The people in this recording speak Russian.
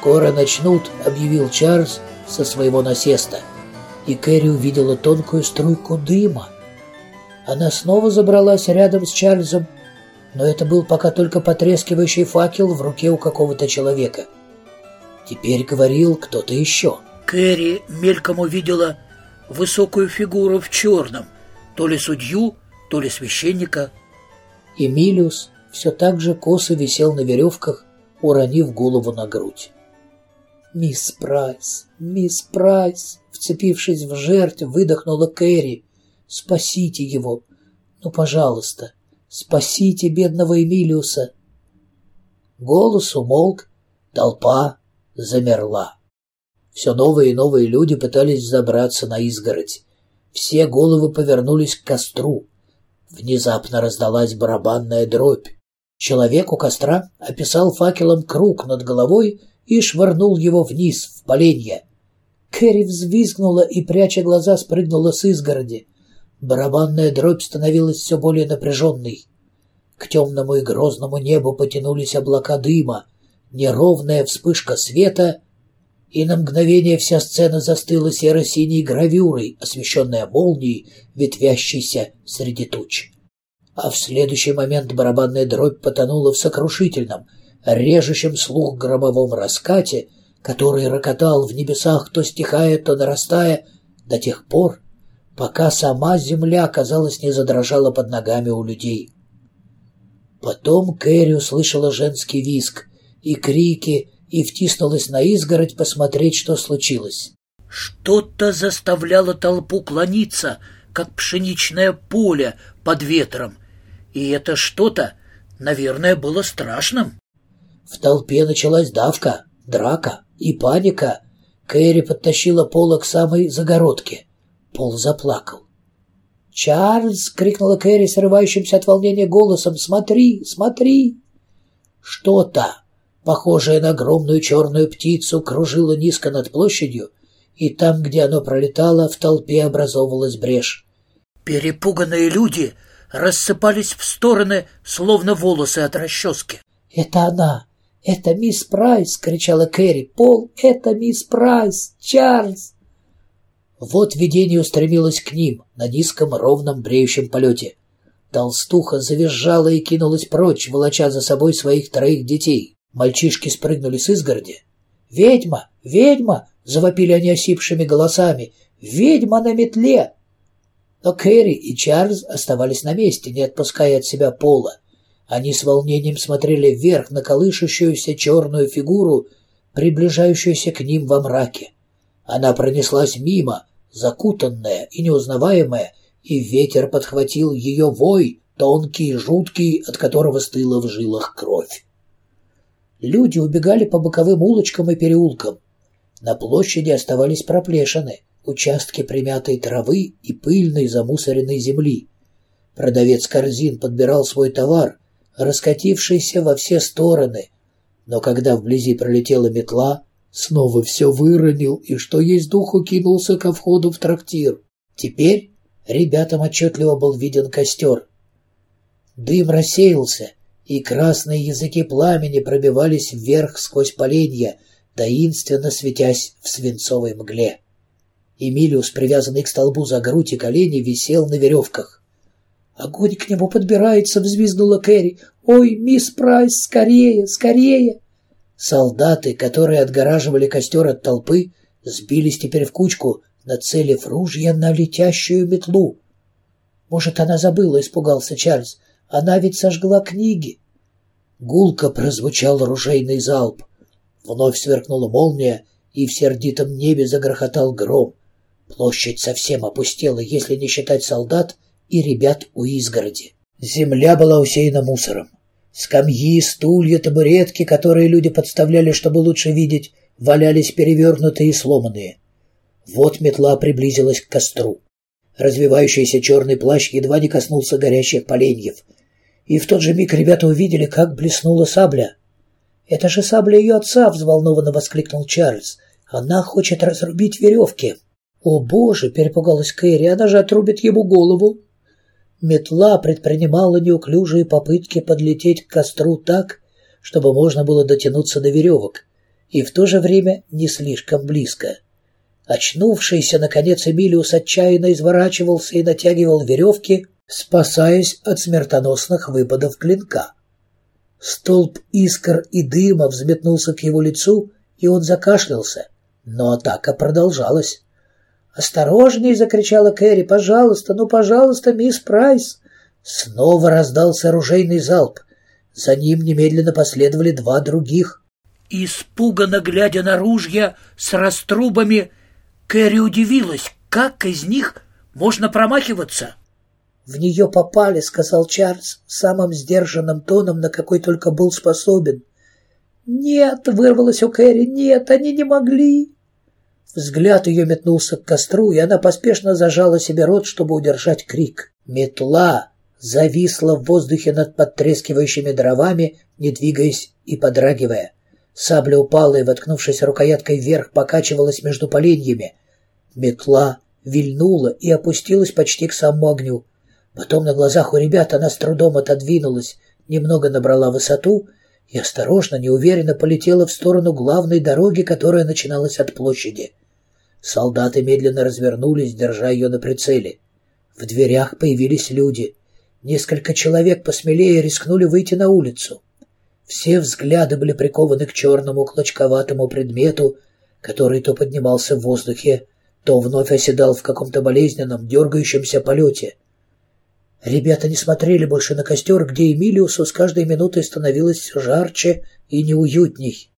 «Скоро начнут», — объявил Чарльз со своего насеста. И Кэрри увидела тонкую струйку дыма. Она снова забралась рядом с Чарльзом, но это был пока только потрескивающий факел в руке у какого-то человека. Теперь говорил кто-то еще. Кэрри мельком увидела высокую фигуру в черном, то ли судью, то ли священника. Эмилиус все так же косо висел на веревках, уронив голову на грудь. «Мисс Прайс! Мисс Прайс!» Вцепившись в жердь, выдохнула Кэрри. «Спасите его! Ну, пожалуйста, спасите бедного Эмилиуса!» Голос умолк, толпа замерла. Все новые и новые люди пытались забраться на изгородь. Все головы повернулись к костру. Внезапно раздалась барабанная дробь. Человек у костра описал факелом круг над головой и швырнул его вниз, в поленье. Кэрри взвизгнула и, пряча глаза, спрыгнула с изгороди. Барабанная дробь становилась все более напряженной. К темному и грозному небу потянулись облака дыма, неровная вспышка света, и на мгновение вся сцена застыла серо-синей гравюрой, освещенная молнией, ветвящейся среди туч а в следующий момент барабанная дробь потонула в сокрушительном, режущем слух громовом раскате, который рокотал в небесах, то стихая, то нарастая, до тех пор, пока сама земля, казалось, не задрожала под ногами у людей. Потом Кэрри услышала женский визг и крики и втиснулась на изгородь посмотреть, что случилось. Что-то заставляло толпу клониться, как пшеничное поле под ветром, и это что-то, наверное, было страшным. В толпе началась давка, драка и паника. Кэрри подтащила Пола к самой загородке. Пол заплакал. «Чарльз!» — крикнула Кэрри срывающимся от волнения голосом. «Смотри, смотри!» Что-то, похожее на огромную черную птицу, кружило низко над площадью, и там, где оно пролетало, в толпе образовывалась брешь. «Перепуганные люди рассыпались в стороны, словно волосы от расчески. «Это она! Это мисс Прайс!» — кричала Кэрри. «Пол, это мисс Прайс! Чарльз!» Вот видение устремилось к ним на низком ровном бреющем полете. Толстуха завизжала и кинулась прочь, волоча за собой своих троих детей. Мальчишки спрыгнули с изгороди. «Ведьма! Ведьма!» — завопили они осипшими голосами. «Ведьма на метле! Но Кэрри и Чарльз оставались на месте, не отпуская от себя пола. Они с волнением смотрели вверх на колышущуюся черную фигуру, приближающуюся к ним во мраке. Она пронеслась мимо, закутанная и неузнаваемая, и ветер подхватил ее вой, тонкий и жуткий, от которого стыла в жилах кровь. Люди убегали по боковым улочкам и переулкам. На площади оставались проплешины участки примятой травы и пыльной замусоренной земли. Продавец корзин подбирал свой товар, раскатившийся во все стороны, но когда вблизи пролетела метла, снова все выронил и, что есть духу, кинулся ко входу в трактир. Теперь ребятам отчетливо был виден костер. Дым рассеялся, и красные языки пламени пробивались вверх сквозь поленья, таинственно светясь в свинцовой мгле. Эмилиус, привязанный к столбу за грудь и колени, висел на веревках. «Огонь к нему подбирается!» — взвизгнула Кэрри. «Ой, мисс Прайс, скорее, скорее!» Солдаты, которые отгораживали костер от толпы, сбились теперь в кучку, нацелив ружья на летящую метлу. «Может, она забыла?» — испугался Чарльз. «Она ведь сожгла книги!» Гулко прозвучал ружейный залп. Вновь сверкнула молния, и в сердитом небе загрохотал гром. Площадь совсем опустела, если не считать солдат и ребят у изгороди. Земля была усеяна мусором. Скамьи, стулья, табуретки, которые люди подставляли, чтобы лучше видеть, валялись перевернутые и сломанные. Вот метла приблизилась к костру. Развивающийся черный плащ едва не коснулся горящих поленьев. И в тот же миг ребята увидели, как блеснула сабля. «Это же сабля ее отца!» — взволнованно воскликнул Чарльз. «Она хочет разрубить веревки!» «О, Боже!» — перепугалась Кэрри, «она же отрубит ему голову!» Метла предпринимала неуклюжие попытки подлететь к костру так, чтобы можно было дотянуться до веревок. и в то же время не слишком близко. Очнувшийся, наконец, Эмилиус отчаянно изворачивался и натягивал веревки, спасаясь от смертоносных выпадов клинка. Столб искр и дыма взметнулся к его лицу, и он закашлялся, но атака продолжалась. «Осторожней!» — закричала Кэрри. «Пожалуйста, ну, пожалуйста, мисс Прайс!» Снова раздался оружейный залп. За ним немедленно последовали два других. Испуганно глядя на ружья с раструбами, Кэрри удивилась, как из них можно промахиваться. «В нее попали», — сказал Чарльз самым сдержанным тоном, на какой только был способен. «Нет», — вырвалось у Кэрри, — «нет, они не могли». Взгляд ее метнулся к костру, и она поспешно зажала себе рот, чтобы удержать крик. Метла зависла в воздухе над подтрескивающими дровами, не двигаясь и подрагивая. Сабля упала и, воткнувшись рукояткой вверх, покачивалась между поленьями. Метла вильнула и опустилась почти к самому огню. Потом на глазах у ребят она с трудом отодвинулась, немного набрала высоту и осторожно, неуверенно полетела в сторону главной дороги, которая начиналась от площади. Солдаты медленно развернулись, держа ее на прицеле. В дверях появились люди. Несколько человек посмелее рискнули выйти на улицу. Все взгляды были прикованы к черному клочковатому предмету, который то поднимался в воздухе, то вновь оседал в каком-то болезненном, дергающемся полете — Ребята не смотрели больше на костер, где Эмилиусу с каждой минутой становилось жарче и неуютней.